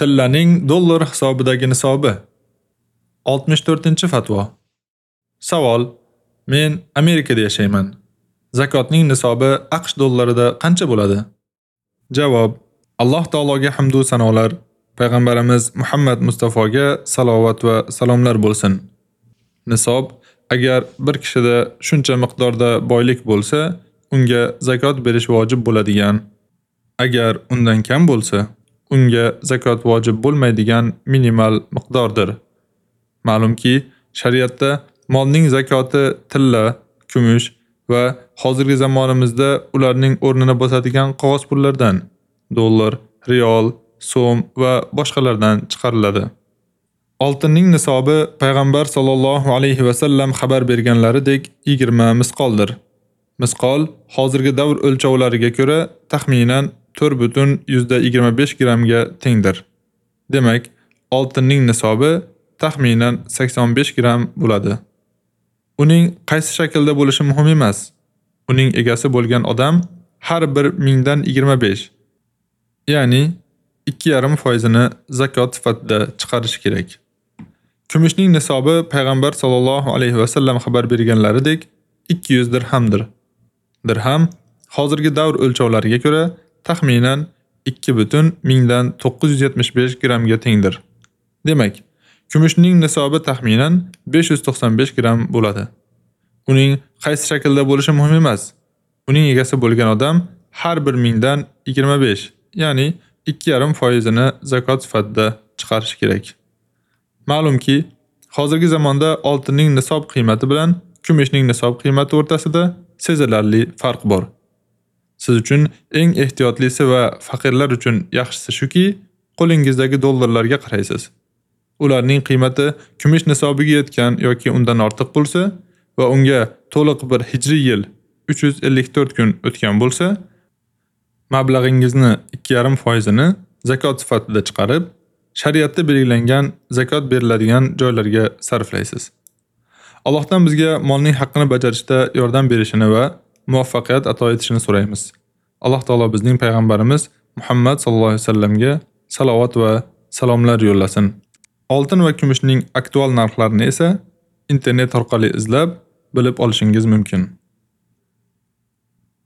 Tillaning dollar hisobidagi nisobi. 64-fatvo. Savol: Men Amerikada yashayman. Zakotning nisobi AQSh dollarida qancha bo'ladi? Javob: Alloh taologa hamd va sanolar, payg'ambarimiz Muhammad Mustafoga salovat va salomlar bo'lsin. Nisob agar bir kishida shuncha miqdorda boylik bo'lsa, unga zakot berish vojib bo'ladigan. Agar undan kam bo'lsa, unga zakot vojib bo'lmaydigan minimal miqdordir. Ma'lumki, shariatda molning zakoti tilla, kumush va hozirgi zamonimizda ularning o'rnini bosadigan qog'oz pullardan, dollar, riyol, so'm va boshqalardan chiqariladi. Oltinning nisobi payg'ambar sollallohu alayhi va sallam xabar berganlaridek 20 misqoldir. Misqol hozirgi davr o'lchovlariga ko'ra taxminan 4.25 grammga tengdir. Demak, oltinning nisobi taxminan 85 gram bo'ladi. Uning qaysi shaklda bo'lishi muhim emas. Uning egasi bo'lgan odam har bir mingdan 25, ya'ni 2,5 foizini zakot sifatida chiqarish kerak. Kumushning nisobi payg'ambar sollallohu alayhi va sallam xabar berganlaridek 200 dirhamdir. Dirham hozirgi davr o'lchovlariga ko'ra taxminan 2.975 grammga tengdir. Demak, kumushning nisobi taxminan 595 gramm bo'ladi. Uning qaysi shaklda bo'lishi muhim emas. Uning egasi bo'lgan odam har bir mingdan 25, ya'ni 2,5 foizini zakot sifatida chiqarish kerak. Ma'lumki, hozirgi zamonda oltinning nisob qiymati bilan kumushning nisob qiymati o'rtasida sezilarli farq bor. Siz uchun eng ehtiyotlisi va faqirlar uchun yaxshisi shuki, qo'lingizdagi dollarlarga qaraysiz. Ularning qiymati kumush nisobiga yetgan yoki undan ortiq bo'lsa va unga to'liq bir hijriy yil 354 kun o'tgan bo'lsa, mablag'ingizni 2,5 ni zakot sifatida chiqarib, shariatda belgilangan zakot beriladigan joylarga sarflaysiz. Allohdan bizga molning haqqini bajarishda yordam berishini va muvaffaqiyat ato etishini so'raymiz. Alloh taolo bizning payg'ambarimiz Muhammad sallallohu alayhi vasallamga salovat va salomlar yo'llasin. Oltin va kumushning aktual narxlarini esa internet orqali izlab bilib olishingiz mumkin.